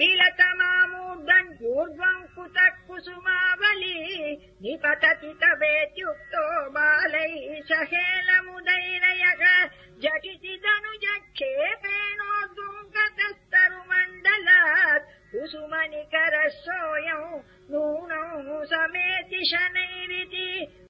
भिलतमामूर्धम् पूर्वम् कुतः कुसुमावली निपतति तवेत्युक्तो बालैः सहेलमुदैरयः झटिति तनुजक्षेपेणोङ्कतस्तरु गतस्तरुमण्डलात् कुसुमनिकरः सोऽयम् नूनौ समेति शन्